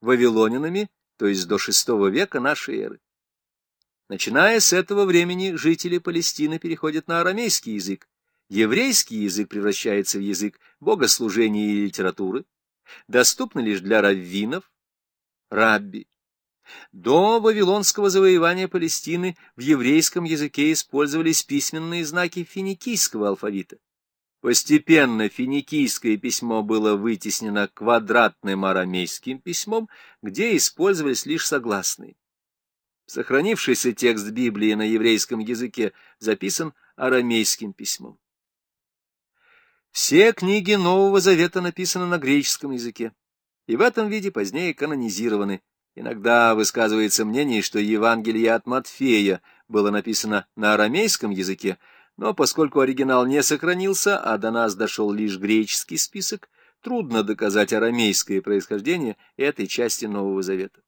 вавилонянами, то есть до VI века нашей эры. Начиная с этого времени жители Палестины переходят на арамейский язык, еврейский язык превращается в язык богослужения и литературы, доступный лишь для раввинов, рабби. До вавилонского завоевания Палестины в еврейском языке использовались письменные знаки финикийского алфавита. Постепенно финикийское письмо было вытеснено квадратным арамейским письмом, где использовались лишь согласные. Сохранившийся текст Библии на еврейском языке записан арамейским письмом. Все книги Нового Завета написаны на греческом языке, и в этом виде позднее канонизированы. Иногда высказывается мнение, что Евангелие от Матфея было написано на арамейском языке, но поскольку оригинал не сохранился, а до нас дошел лишь греческий список, трудно доказать арамейское происхождение этой части Нового Завета.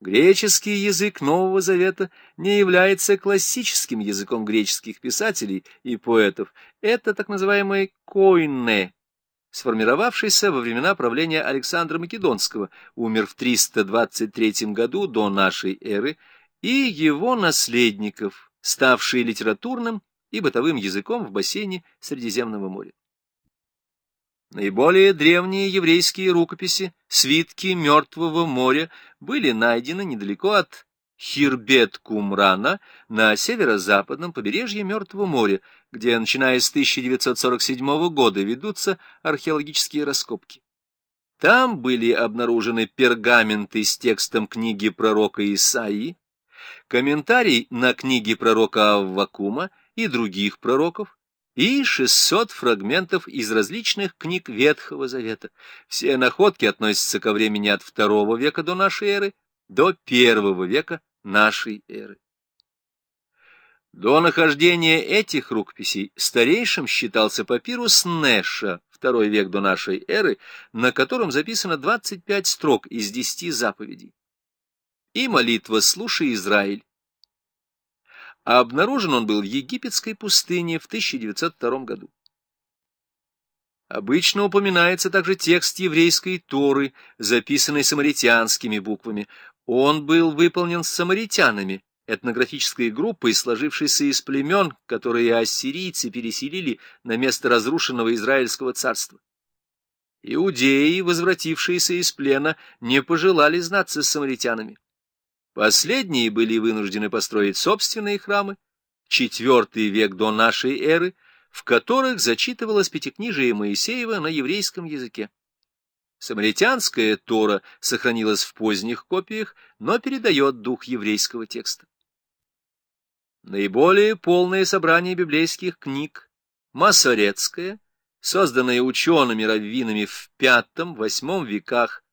Греческий язык Нового Завета не является классическим языком греческих писателей и поэтов. Это так называемый койне, сформировавшийся во времена правления Александра Македонского, умер в 323 году до нашей эры, и его наследников, ставший литературным и бытовым языком в бассейне Средиземного моря. Наиболее древние еврейские рукописи, свитки Мертвого моря, были найдены недалеко от Хирбет-Кумрана на северо-западном побережье Мертвого моря, где, начиная с 1947 года, ведутся археологические раскопки. Там были обнаружены пергаменты с текстом книги пророка Исаии, комментарий на книги пророка Аввакума и других пророков, и 600 фрагментов из различных книг Ветхого Завета. Все находки относятся ко времени от II века до нашей эры до I века нашей эры. До нахождения этих рукописей старейшим считался папирус Нэша, второй век до нашей эры, на котором записано 25 строк из 10 заповедей. И молитва «Слушай, Израиль», а обнаружен он был в египетской пустыне в 1902 году. Обычно упоминается также текст еврейской Торы, записанный самаритянскими буквами. Он был выполнен самаритянами, этнографической группой, сложившейся из племен, которые ассирийцы переселили на место разрушенного Израильского царства. Иудеи, возвратившиеся из плена, не пожелали знаться с самаритянами. Последние были вынуждены построить собственные храмы, четвертый век до нашей эры, в которых зачитывалось пятикнижие Моисеева на еврейском языке. Самаритянская Тора сохранилась в поздних копиях, но передает дух еврейского текста. Наиболее полное собрание библейских книг, Масорецкое, созданное учеными-раввинами в V-VIII веках,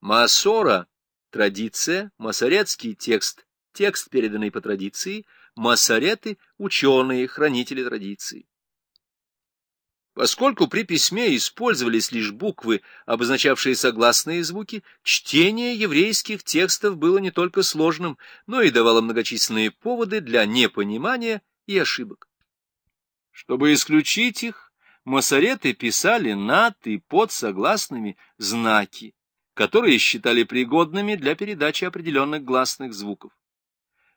Масора Традиция, масоретский текст, текст, переданный по традиции, масореты — ученые, хранители традиции. Поскольку при письме использовались лишь буквы, обозначавшие согласные звуки, чтение еврейских текстов было не только сложным, но и давало многочисленные поводы для непонимания и ошибок. Чтобы исключить их, масореты писали над и под согласными знаки, которые считали пригодными для передачи определенных гласных звуков.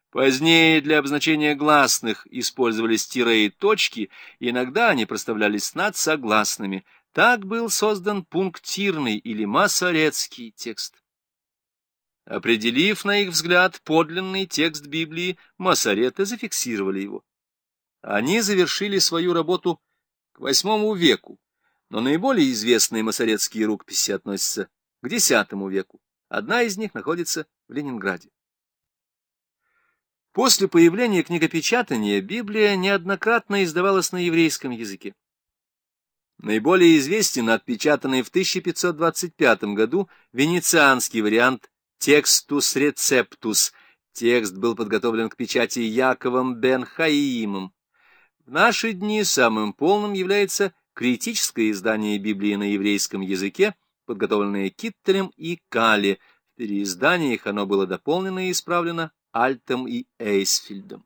Позднее для обозначения гласных использовались тире и точки, иногда они проставлялись над согласными. Так был создан пунктирный или масорецкий текст. Определив, на их взгляд, подлинный текст Библии, масореты зафиксировали его. Они завершили свою работу к восьмому веку, но наиболее известные масоретские рукописи относятся к X веку. Одна из них находится в Ленинграде. После появления книгопечатания Библия неоднократно издавалась на еврейском языке. Наиболее известен отпечатанный в 1525 году венецианский вариант «Текстус рецептус». Текст был подготовлен к печати Яковом бен Хаимом. В наши дни самым полным является критическое издание Библии на еврейском языке – подготовленное Киттелем и Калли. В переизданиях оно было дополнено и исправлено Альтом и Эйсфильдом.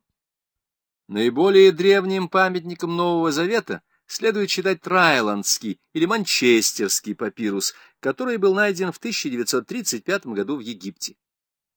Наиболее древним памятником Нового Завета следует читать Трайландский или Манчестерский папирус, который был найден в 1935 году в Египте.